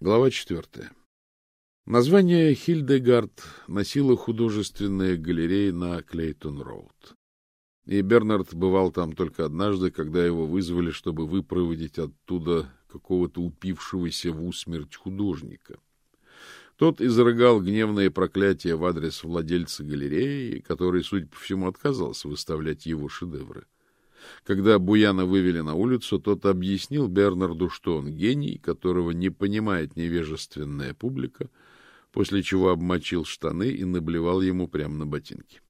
Глава четвертая. Название Хильдегард носила художественная галерея на Клейтон-Роуд. И Бернард бывал там только однажды, когда его вызвали, чтобы выпроводить оттуда какого-то упившегося в усмерть художника. Тот изрыгал гневные проклятия в адрес владельца галереи, который, судя по всему, отказался выставлять его шедевры. Когда Буяна вывели на улицу, тот объяснил Бернарду, что он гений, которого не понимает невежественная публика, после чего обмочил штаны и наблевал ему прямо на ботинки.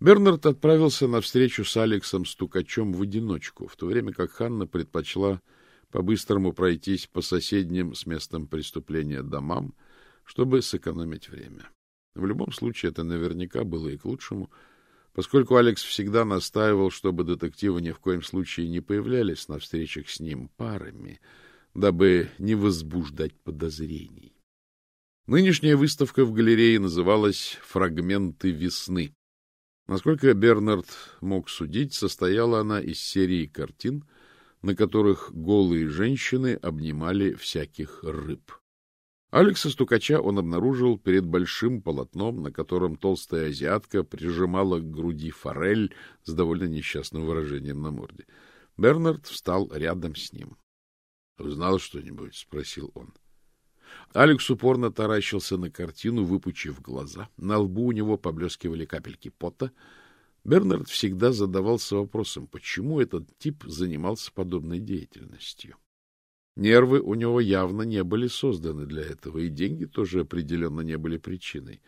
Бернард отправился на встречу с Алексом Стукачем в одиночку, в то время как Ханна предпочла по-быстрому пройтись по соседним с местом преступления домам, чтобы сэкономить время. В любом случае, это наверняка было и к лучшему — Поскольку Алекс всегда настаивал, чтобы детективы ни в коем случае не появлялись на встречах с ним парами, дабы не возбуждать подозрений. Нынешняя выставка в галерее называлась «Фрагменты весны». Насколько Бернард мог судить, состояла она из серии картин, на которых голые женщины обнимали всяких рыб. Алекса Стукача он обнаружил перед большим полотном, на котором толстая азиатка прижимала к груди форель с довольно несчастным выражением на морде. Бернард встал рядом с ним. — Узнал что-нибудь? — спросил он. Алекс упорно таращился на картину, выпучив глаза. На лбу у него поблескивали капельки пота. Бернард всегда задавался вопросом, почему этот тип занимался подобной деятельностью. Нервы у него явно не были созданы для этого, и деньги тоже определенно не были причиной.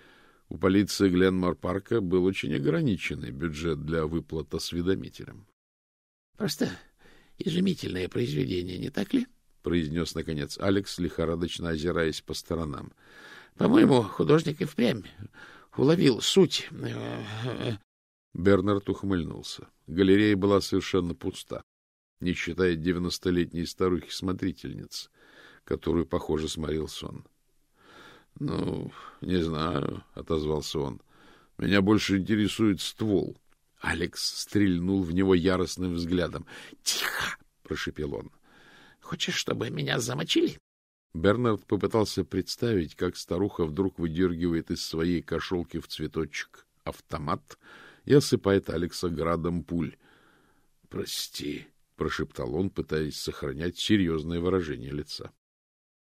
У полиции Гленмор-парка был очень ограниченный бюджет для выплат осведомителям. — Просто изумительное произведение, не так ли? — произнес, наконец, Алекс, лихорадочно озираясь по сторонам. — По-моему, художник и впрямь уловил суть. Бернард ухмыльнулся. Галерея была совершенно пуста не считая девяностолетней старухи-смотрительницы, которую, похоже, сморил сон. — Ну, не знаю, — отозвался он. — Меня больше интересует ствол. Алекс стрельнул в него яростным взглядом. — Тихо! — прошепел он. — Хочешь, чтобы меня замочили? Бернард попытался представить, как старуха вдруг выдергивает из своей кошелки в цветочек автомат и осыпает Алекса градом пуль. — Прости, — прошептал он, пытаясь сохранять серьезное выражение лица.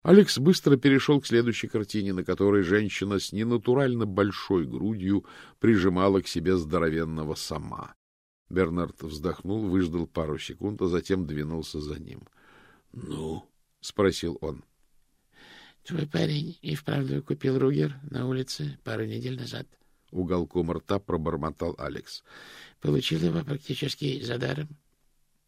Алекс быстро перешел к следующей картине, на которой женщина с ненатурально большой грудью прижимала к себе здоровенного сама. Бернард вздохнул, выждал пару секунд, а затем двинулся за ним. — Ну? — спросил он. — Твой парень и вправду купил Ругер на улице пару недель назад. Уголком рта пробормотал Алекс. — Получил его практически за даром. —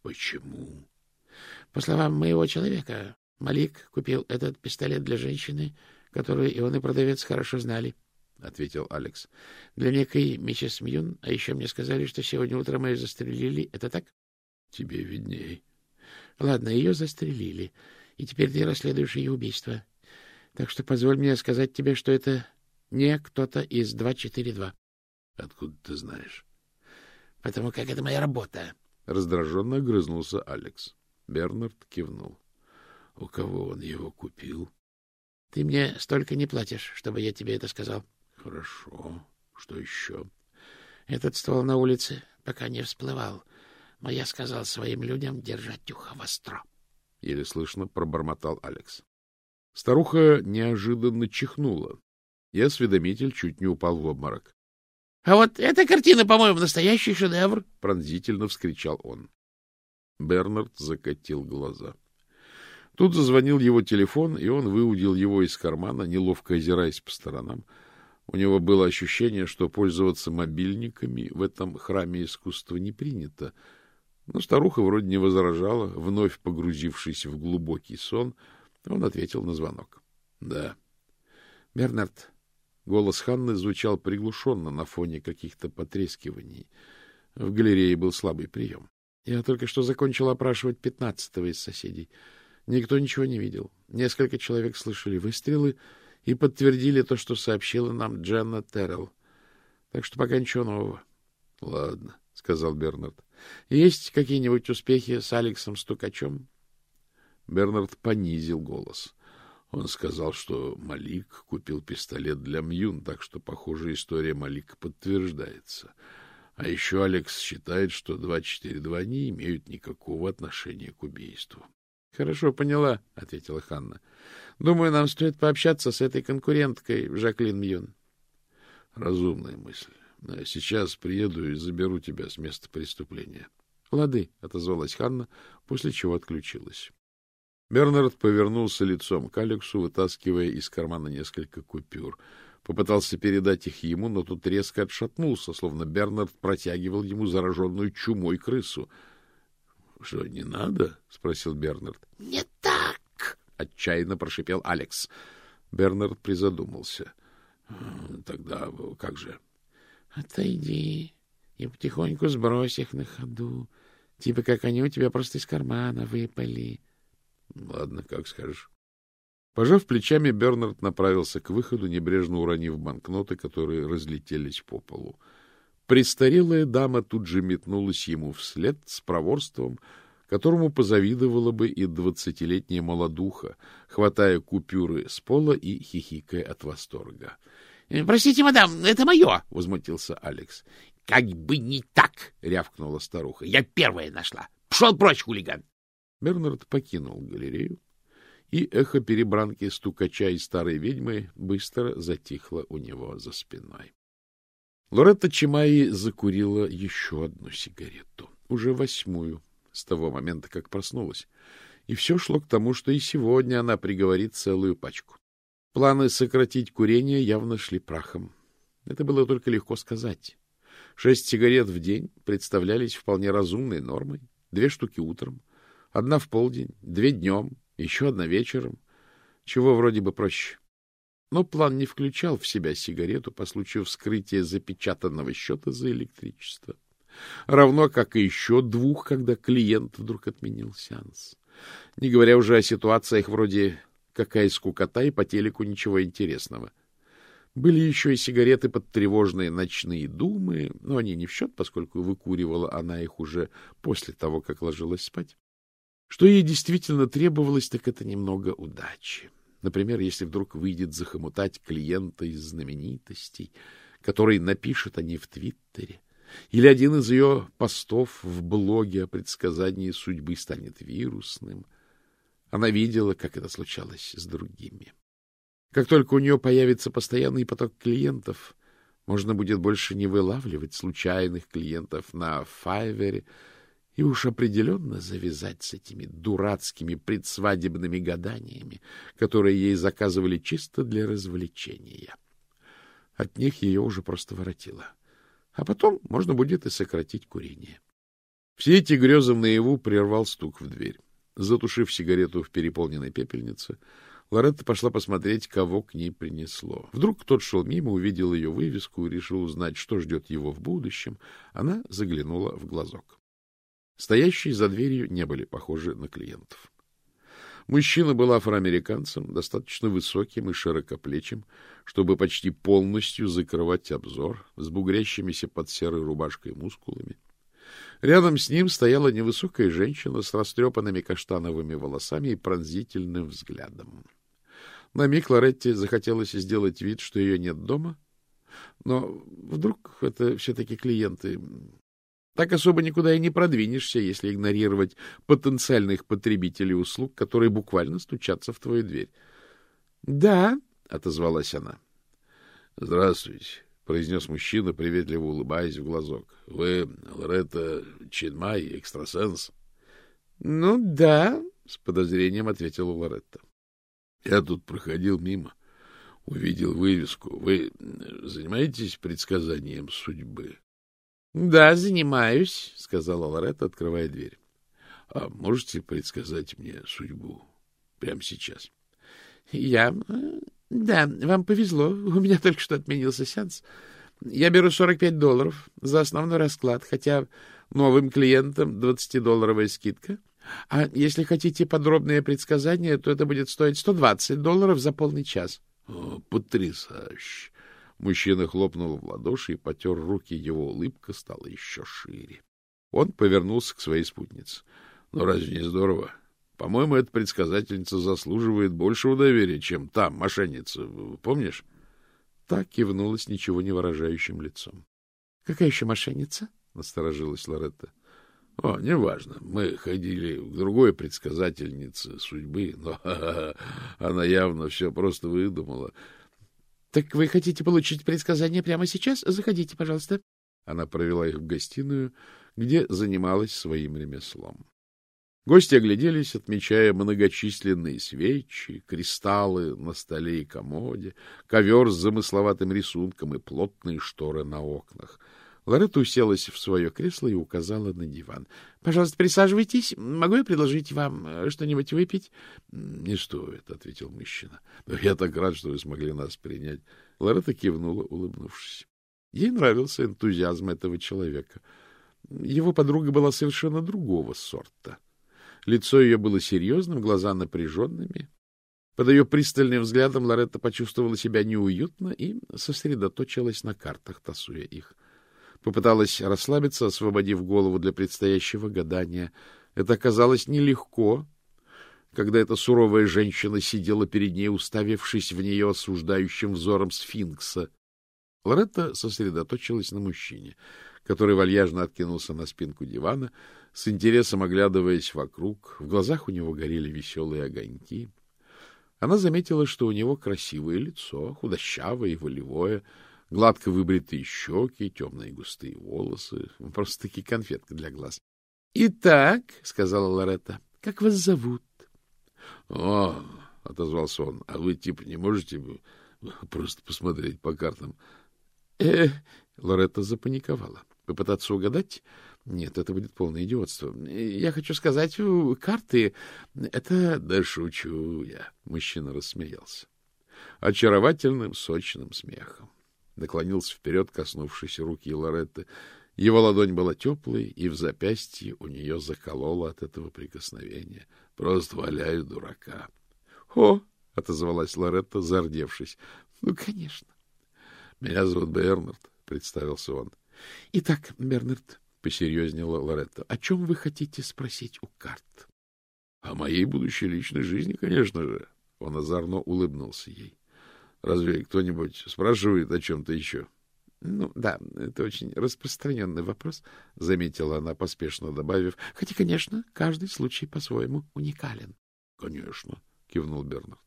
Почему? — По словам моего человека, Малик купил этот пистолет для женщины, которую и он, и продавец хорошо знали, — ответил Алекс. — Для некой миссис Мьюн, а еще мне сказали, что сегодня утром ее застрелили. Это так? — Тебе видней. — Ладно, ее застрелили, и теперь ты расследуешь ее убийство. Так что позволь мне сказать тебе, что это не кто-то из 242. — Откуда ты знаешь? — Потому как это моя работа. Раздраженно огрызнулся Алекс. Бернард кивнул. — У кого он его купил? — Ты мне столько не платишь, чтобы я тебе это сказал. — Хорошо. Что еще? — Этот ствол на улице пока не всплывал. Но я сказал своим людям держать ухо востро. — еле слышно пробормотал Алекс. Старуха неожиданно чихнула, и осведомитель чуть не упал в обморок. — А вот эта картина, по-моему, настоящий шедевр! — пронзительно вскричал он. Бернард закатил глаза. Тут зазвонил его телефон, и он выудил его из кармана, неловко озираясь по сторонам. У него было ощущение, что пользоваться мобильниками в этом храме искусства не принято. Но старуха вроде не возражала, вновь погрузившись в глубокий сон, он ответил на звонок. — Да. — Бернард, Голос Ханны звучал приглушенно на фоне каких-то потрескиваний. В галерее был слабый прием. Я только что закончил опрашивать пятнадцатого из соседей. Никто ничего не видел. Несколько человек слышали выстрелы и подтвердили то, что сообщила нам Дженна Террелл. Так что пока ничего нового. — Ладно, — сказал Бернард. — Есть какие-нибудь успехи с Алексом Стукачем? Бернард понизил голос. — Он сказал, что Малик купил пистолет для Мьюн, так что, похоже, история Малика подтверждается. А еще Алекс считает, что 242 не имеют никакого отношения к убийству. — Хорошо, поняла, — ответила Ханна. — Думаю, нам стоит пообщаться с этой конкуренткой Жаклин Мьюн. — Разумная мысль. Сейчас приеду и заберу тебя с места преступления. — Лады, — отозвалась Ханна, после чего отключилась. Бернард повернулся лицом к Алексу, вытаскивая из кармана несколько купюр. Попытался передать их ему, но тут резко отшатнулся, словно Бернард протягивал ему зараженную чумой крысу. — Что, не надо? — спросил Бернард. — Не так! — отчаянно прошипел Алекс. Бернард призадумался. — Тогда как же? — Отойди и потихоньку сбрось их на ходу, типа как они у тебя просто из кармана выпали. —— Ладно, как скажешь. Пожав плечами, Бернард направился к выходу, небрежно уронив банкноты, которые разлетелись по полу. Престарелая дама тут же метнулась ему вслед с проворством, которому позавидовала бы и двадцатилетняя молодуха, хватая купюры с пола и хихикая от восторга. — Простите, мадам, это мое! — возмутился Алекс. — Как бы не так! — рявкнула старуха. — Я первая нашла. Пшел прочь, хулиган! Бернард покинул галерею, и эхо перебранки стукача и старой ведьмы быстро затихло у него за спиной. Лоретта Чимаи закурила еще одну сигарету, уже восьмую, с того момента, как проснулась. И все шло к тому, что и сегодня она приговорит целую пачку. Планы сократить курение явно шли прахом. Это было только легко сказать. Шесть сигарет в день представлялись вполне разумной нормой, две штуки утром, Одна в полдень, две днем, еще одна вечером. Чего вроде бы проще. Но план не включал в себя сигарету по случаю вскрытия запечатанного счета за электричество. Равно как и еще двух, когда клиент вдруг отменил сеанс. Не говоря уже о ситуациях вроде «какая скукота» и по телеку ничего интересного. Были еще и сигареты под тревожные ночные думы, но они не в счет, поскольку выкуривала она их уже после того, как ложилась спать. Что ей действительно требовалось, так это немного удачи. Например, если вдруг выйдет захомутать клиента из знаменитостей, который напишет о ней в Твиттере, или один из ее постов в блоге о предсказании судьбы станет вирусным. Она видела, как это случалось с другими. Как только у нее появится постоянный поток клиентов, можно будет больше не вылавливать случайных клиентов на Файвере, и уж определенно завязать с этими дурацкими предсвадебными гаданиями, которые ей заказывали чисто для развлечения. От них ее уже просто воротило. А потом можно будет и сократить курение. Все эти грезы наяву прервал стук в дверь. Затушив сигарету в переполненной пепельнице, Лоретта пошла посмотреть, кого к ней принесло. Вдруг кто-то шел мимо, увидел ее вывеску и решил узнать, что ждет его в будущем. Она заглянула в глазок. Стоящие за дверью не были похожи на клиентов. Мужчина был афроамериканцем, достаточно высоким и широкоплечим, чтобы почти полностью закрывать обзор, с бугрящимися под серой рубашкой мускулами. Рядом с ним стояла невысокая женщина с растрепанными каштановыми волосами и пронзительным взглядом. На миг Лоретти захотелось сделать вид, что ее нет дома, но вдруг это все-таки клиенты, так особо никуда и не продвинешься, если игнорировать потенциальных потребителей услуг, которые буквально стучатся в твою дверь. — Да, — отозвалась она. — Здравствуйте, — произнес мужчина, приветливо улыбаясь в глазок. — Вы Лоретта Чинмай, экстрасенс? — Ну, да, — с подозрением ответила Лоретта. — Я тут проходил мимо, увидел вывеску. Вы занимаетесь предсказанием судьбы? — Да, занимаюсь, — сказала Лоретта, открывая дверь. — А можете предсказать мне судьбу прямо сейчас? — Я... Да, вам повезло. У меня только что отменился сеанс. Я беру 45 долларов за основной расклад, хотя новым клиентам 20-долларовая скидка. А если хотите подробное предсказание, то это будет стоить 120 долларов за полный час. — потрясающе! Мужчина хлопнул в ладоши и потер руки, его улыбка стала еще шире. Он повернулся к своей спутнице. — Ну, разве не здорово? По-моему, эта предсказательница заслуживает большего доверия, чем та мошенница. Помнишь? Так кивнула с ничего не выражающим лицом. — Какая еще мошенница? — насторожилась Лоретта. — О, неважно. Мы ходили к другой предсказательнице судьбы, но она явно все просто выдумала. — Так вы хотите получить предсказание прямо сейчас? Заходите, пожалуйста. Она провела их в гостиную, где занималась своим ремеслом. Гости огляделись, отмечая многочисленные свечи, кристаллы на столе и комоде, ковер с замысловатым рисунком и плотные шторы на окнах. Лоретта уселась в свое кресло и указала на диван. — Пожалуйста, присаживайтесь. Могу я предложить вам э, что-нибудь выпить? — Не стоит, — ответил мужчина. — Но я так рад, что вы смогли нас принять. Лоретта кивнула, улыбнувшись. Ей нравился энтузиазм этого человека. Его подруга была совершенно другого сорта — Лицо ее было серьезным, глаза напряженными. Под ее пристальным взглядом Лоретта почувствовала себя неуютно и сосредоточилась на картах, тасуя их. Попыталась расслабиться, освободив голову для предстоящего гадания. Это оказалось нелегко, когда эта суровая женщина сидела перед ней, уставившись в нее осуждающим взором сфинкса. Лоретта сосредоточилась на мужчине, который вальяжно откинулся на спинку дивана, с интересом оглядываясь вокруг. В глазах у него горели веселые огоньки. Она заметила, что у него красивое лицо, худощавое и волевое, гладко выбритые щеки, темные густые волосы. Просто-таки конфетка для глаз. — Итак, — сказала Лоретта, — как вас зовут? — О, — отозвался он, — а вы типа не можете просто посмотреть по картам? Э, — Лоретта запаниковала. Попытаться угадать? Нет, это будет полное идиотство. Я хочу сказать, карты — это... Да шучу я. Мужчина рассмеялся. Очаровательным, сочным смехом. Наклонился вперед, коснувшись руки Лоретты. Его ладонь была теплой, и в запястье у нее закололо от этого прикосновения. Просто валяю дурака. — О! — отозвалась Лоретта, зардевшись. — Ну, конечно. — Меня зовут Бернард, — представился он. — Итак, Бернард, — посерьезнела Лоретта, — о чем вы хотите спросить у карт? — О моей будущей личной жизни, конечно же. Он озорно улыбнулся ей. — Разве кто-нибудь спрашивает о чем-то еще? — Ну, да, это очень распространенный вопрос, — заметила она, поспешно добавив. — Хотя, конечно, каждый случай по-своему уникален. — Конечно, — кивнул Бернард.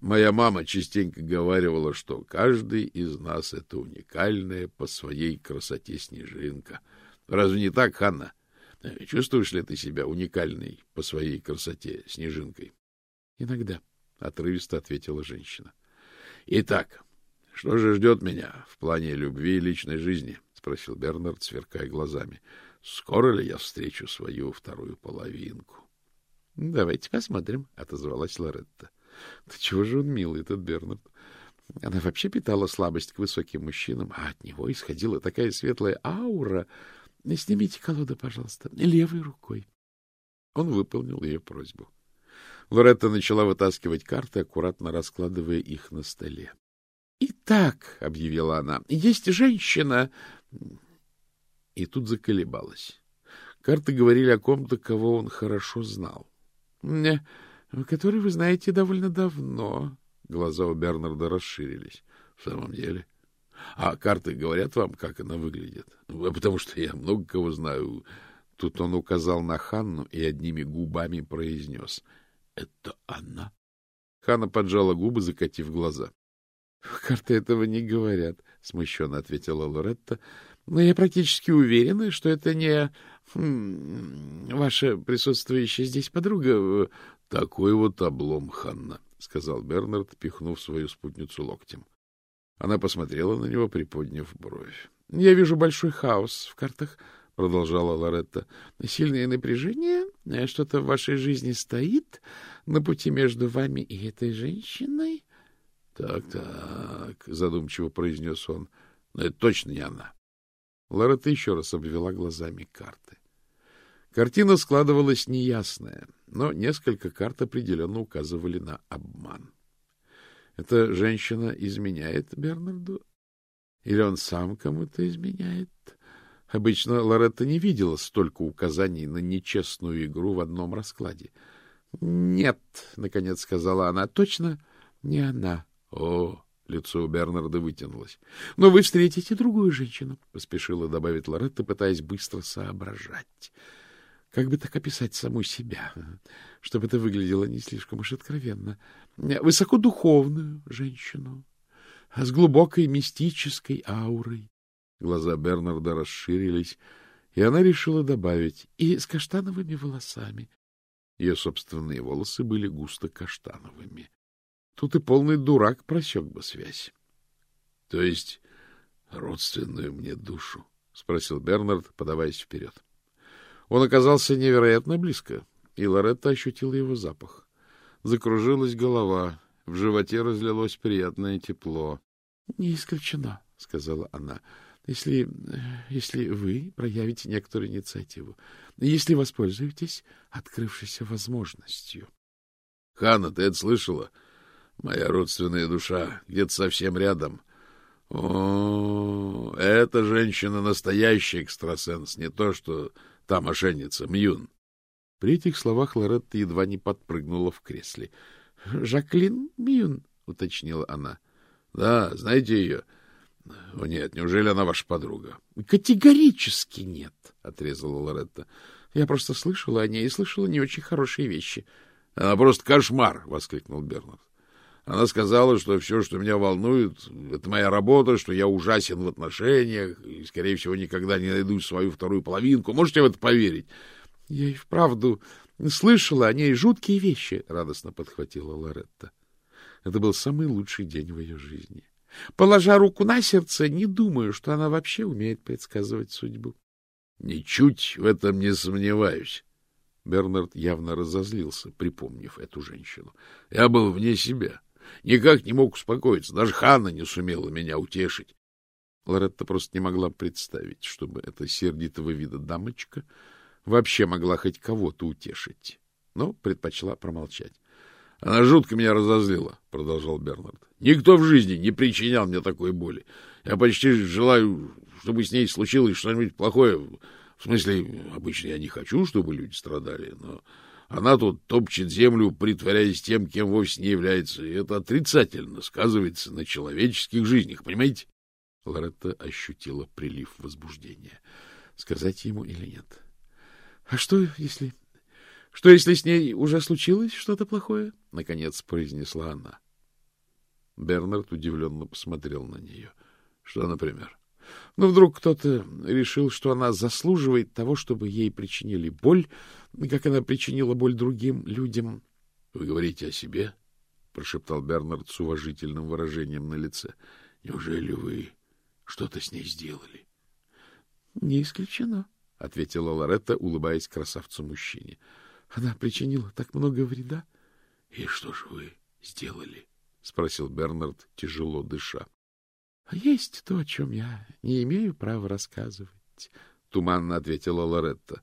Моя мама частенько говаривала, что каждый из нас — это уникальная по своей красоте снежинка. Разве не так, Ханна? Чувствуешь ли ты себя уникальной по своей красоте снежинкой? — Иногда, — отрывисто ответила женщина. — Итак, что же ждет меня в плане любви и личной жизни? — спросил Бернард, сверкая глазами. — Скоро ли я встречу свою вторую половинку? — Давайте посмотрим, — отозвалась Лоретта. — да чего же он милый, этот Бернард? Она вообще питала слабость к высоким мужчинам, а от него исходила такая светлая аура. Снимите колоду, пожалуйста, левой рукой. Он выполнил ее просьбу. Лоретта начала вытаскивать карты, аккуратно раскладывая их на столе. — Итак, — объявила она, — есть женщина... И тут заколебалась. Карты говорили о ком-то, кого он хорошо знал который вы знаете довольно давно. Глаза у Бернарда расширились. В самом деле. А карты говорят вам, как она выглядит? Потому что я много кого знаю. Тут он указал на Ханну и одними губами произнес. — Это она? Ханна поджала губы, закатив глаза. — Карты этого не говорят, — смущенно ответила Лоретта. — Но я практически уверена, что это не хм, ваша присутствующая здесь подруга. Такой вот облом, Ханна, — сказал Бернард, пихнув свою спутницу локтем. Она посмотрела на него, приподняв бровь. — Я вижу большой хаос в картах, — продолжала Лоретта. — Сильное напряжение, что-то в вашей жизни стоит на пути между вами и этой женщиной. — Так, так, — задумчиво произнес он. — Но это точно не она. Лоретта еще раз обвела глазами карты. Картина складывалась неясная, но несколько карт определенно указывали на обман. Эта женщина изменяет Бернарду? Или он сам кому-то изменяет? Обычно Лоретта не видела столько указаний на нечестную игру в одном раскладе. — Нет, — наконец сказала она, — точно не она. — О, лицо у Бернарда вытянулось. — Но вы встретите другую женщину, — поспешила добавить Лоретта, пытаясь быстро соображать. Как бы так описать саму себя, чтобы это выглядело не слишком уж откровенно? Высокодуховную женщину, с глубокой мистической аурой. Глаза Бернарда расширились, и она решила добавить, и с каштановыми волосами. Ее собственные волосы были густо каштановыми. Тут и полный дурак просек бы связь. — То есть родственную мне душу? — спросил Бернард, подаваясь вперед. Он оказался невероятно близко, и Лоретта ощутила его запах. Закружилась голова, в животе разлилось приятное тепло. — Не исключено, — сказала она, — если, если вы проявите некоторую инициативу, если воспользуетесь открывшейся возможностью. — Ханна, ты это слышала? Моя родственная душа где-то совсем рядом. О, эта женщина настоящий экстрасенс, не то что та мошенница, Мьюн. При этих словах Лоретта едва не подпрыгнула в кресле. — Жаклин Мьюн, — уточнила она. — Да, знаете ее? — нет, неужели она ваша подруга? — Категорически нет, — отрезала Лоретта. — Я просто слышала о ней и слышала не очень хорошие вещи. — Она просто кошмар! — воскликнул Бернард. Она сказала, что все, что меня волнует, это моя работа, что я ужасен в отношениях и, скорее всего, никогда не найду свою вторую половинку. Можете в это поверить? — Я и вправду слышала о ней жуткие вещи, — радостно подхватила Лоретта. Это был самый лучший день в ее жизни. Положа руку на сердце, не думаю, что она вообще умеет предсказывать судьбу. — Ничуть в этом не сомневаюсь. Бернард явно разозлился, припомнив эту женщину. Я был вне себя. Никак не мог успокоиться. Даже Ханна не сумела меня утешить. Лоретта просто не могла представить, чтобы эта сердитого вида дамочка вообще могла хоть кого-то утешить, но предпочла промолчать. — Она жутко меня разозлила, — продолжал Бернард. — Никто в жизни не причинял мне такой боли. Я почти желаю, чтобы с ней случилось что-нибудь плохое. В смысле, обычно я не хочу, чтобы люди страдали, но она тут топчет землю, притворяясь тем, кем вовсе не является, и это отрицательно сказывается на человеческих жизнях, понимаете? Лоретта ощутила прилив возбуждения. Сказать ему или нет? — А что, если... Что, если с ней уже случилось что-то плохое? — наконец произнесла она. Бернард удивленно посмотрел на нее. — Что, например? Но вдруг кто-то решил, что она заслуживает того, чтобы ей причинили боль, как она причинила боль другим людям. — Вы говорите о себе? — прошептал Бернард с уважительным выражением на лице. — Неужели вы что-то с ней сделали? — Не исключено, — ответила Лоретта, улыбаясь красавцу-мужчине. — Она причинила так много вреда. — И что же вы сделали? — спросил Бернард, тяжело дыша. — Есть то, о чем я не имею права рассказывать, — туманно ответила Лоретта.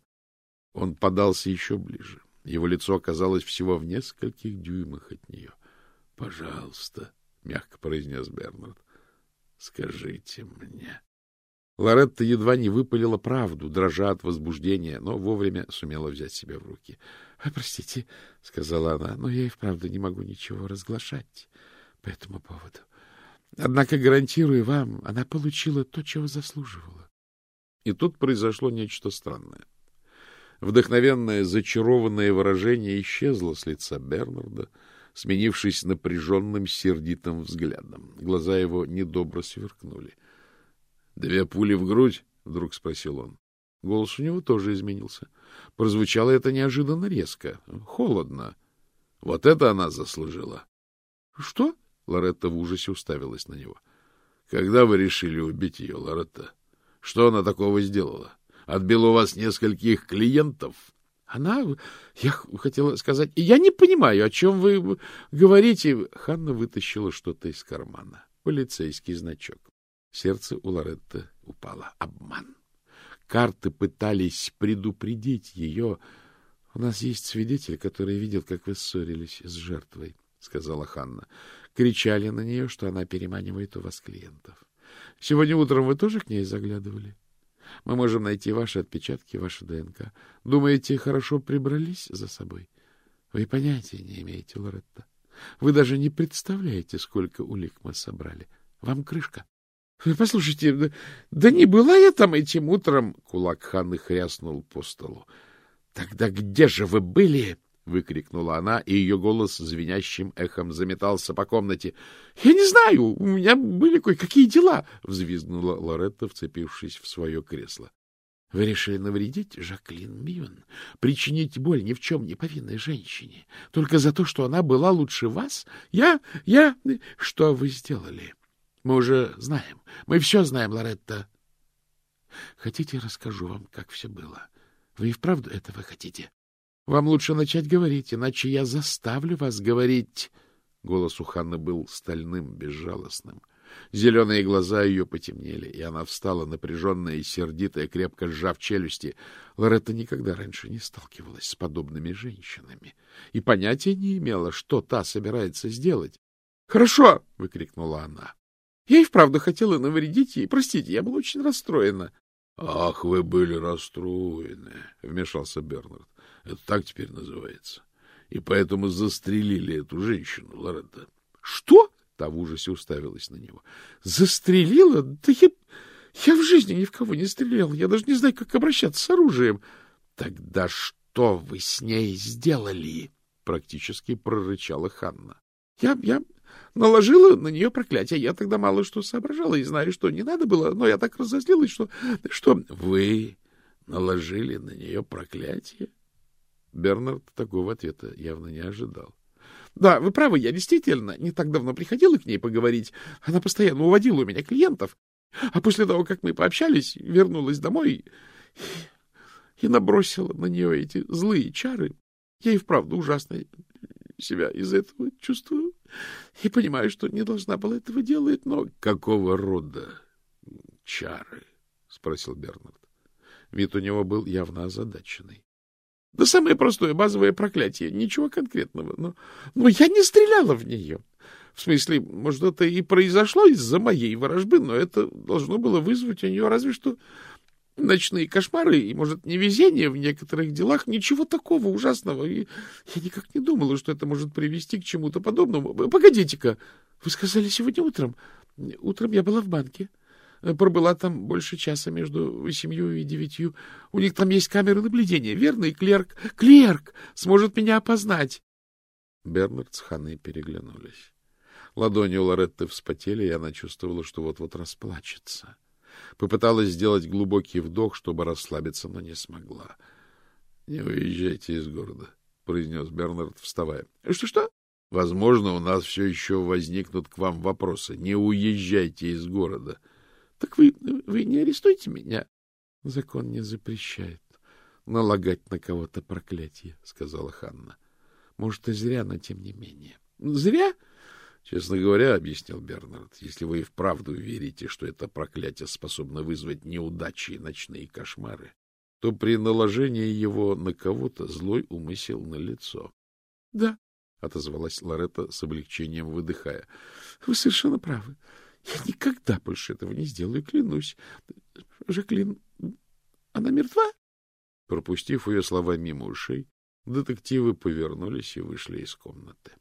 Он подался еще ближе. Его лицо оказалось всего в нескольких дюймах от нее. — Пожалуйста, — мягко произнес Бернард, — скажите мне. Лоретта едва не выпалила правду, дрожа от возбуждения, но вовремя сумела взять себя в руки. — Простите, — сказала она, — но я и вправду не могу ничего разглашать по этому поводу. Однако, гарантирую вам, она получила то, чего заслуживала. И тут произошло нечто странное. Вдохновенное, зачарованное выражение исчезло с лица Бернарда, сменившись напряженным, сердитым взглядом. Глаза его недобро сверкнули. — Две пули в грудь? — вдруг спросил он. Голос у него тоже изменился. Прозвучало это неожиданно резко, холодно. Вот это она заслужила. — Что? Лоретта в ужасе уставилась на него. — Когда вы решили убить ее, Лоретта? Что она такого сделала? Отбила у вас нескольких клиентов? Она... Я хотела сказать... Я не понимаю, о чем вы говорите. Ханна вытащила что-то из кармана. Полицейский значок. Сердце у Лоретты упало. Обман. Карты пытались предупредить ее. У нас есть свидетель, который видел, как вы ссорились с жертвой, — сказала Ханна кричали на нее, что она переманивает у вас клиентов. Сегодня утром вы тоже к ней заглядывали? Мы можем найти ваши отпечатки, ваши ДНК. Думаете, хорошо прибрались за собой? Вы понятия не имеете, Лоретта. Вы даже не представляете, сколько улик мы собрали. Вам крышка. — Послушайте, да, не была я там этим утром... Кулак Ханны хряснул по столу. — Тогда где же вы были? — выкрикнула она, и ее голос звенящим эхом заметался по комнате. — Я не знаю, у меня были кое-какие дела! — взвизгнула Лоретта, вцепившись в свое кресло. — Вы решили навредить Жаклин Мьюн, причинить боль ни в чем не повинной женщине, только за то, что она была лучше вас? Я... я... Что вы сделали? Мы уже знаем. Мы все знаем, Лоретта. Хотите, расскажу вам, как все было? Вы и вправду этого хотите? Вам лучше начать говорить, иначе я заставлю вас говорить. Голос у Ханны был стальным, безжалостным. Зеленые глаза ее потемнели, и она встала, напряженная и сердитая, крепко сжав челюсти. Лоретта никогда раньше не сталкивалась с подобными женщинами и понятия не имела, что та собирается сделать. — Хорошо! — выкрикнула она. Я и вправду хотела навредить ей. Простите, я была очень расстроена. — Ах, вы были расстроены, — вмешался Бернард. — Это так теперь называется. И поэтому застрелили эту женщину, Лоретта. — Что? — та в ужасе уставилась на него. — Застрелила? Да я... Я в жизни ни в кого не стрелял. Я даже не знаю, как обращаться с оружием. — Тогда что вы с ней сделали? — практически прорычала Ханна. — Я... я наложила на нее проклятие. Я тогда мало что соображала и знаю, что не надо было, но я так разозлилась, что... что... Вы наложили на нее проклятие? Бернард такого ответа явно не ожидал. Да, вы правы, я действительно не так давно приходила к ней поговорить. Она постоянно уводила у меня клиентов. А после того, как мы пообщались, вернулась домой и набросила на нее эти злые чары. Я и вправду ужасно себя из этого чувствую. И понимаю, что не должна была этого делать, но... — Какого рода чары? — спросил Бернард. Вид у него был явно озадаченный. — Да самое простое, базовое проклятие. Ничего конкретного. Но, но я не стреляла в нее. В смысле, может, это и произошло из-за моей ворожбы, но это должно было вызвать у нее разве что ночные кошмары и, может, невезение в некоторых делах, ничего такого ужасного. И я никак не думала, что это может привести к чему-то подобному. Погодите-ка, вы сказали сегодня утром. Утром я была в банке. Пробыла там больше часа между восемью и девятью. У них там есть камеры наблюдения, верно? И клерк, клерк сможет меня опознать. Бернард с Ханной переглянулись. Ладони у Лоретты вспотели, и она чувствовала, что вот-вот расплачется. — Попыталась сделать глубокий вдох, чтобы расслабиться, но не смогла. — Не уезжайте из города, — произнес Бернард, вставая. — Что-что? — Возможно, у нас все еще возникнут к вам вопросы. Не уезжайте из города. — Так вы, вы не арестуете меня? — Закон не запрещает налагать на кого-то проклятие, — сказала Ханна. — Может, и зря, но тем не менее. — Зря? — Честно говоря, — объяснил Бернард, — если вы и вправду верите, что это проклятие способно вызвать неудачи и ночные кошмары, то при наложении его на кого-то злой умысел на лицо. — Да, — отозвалась Лоретта с облегчением, выдыхая. — Вы совершенно правы. Я никогда больше этого не сделаю, клянусь. Жаклин, она мертва? Пропустив ее слова мимо ушей, детективы повернулись и вышли из комнаты.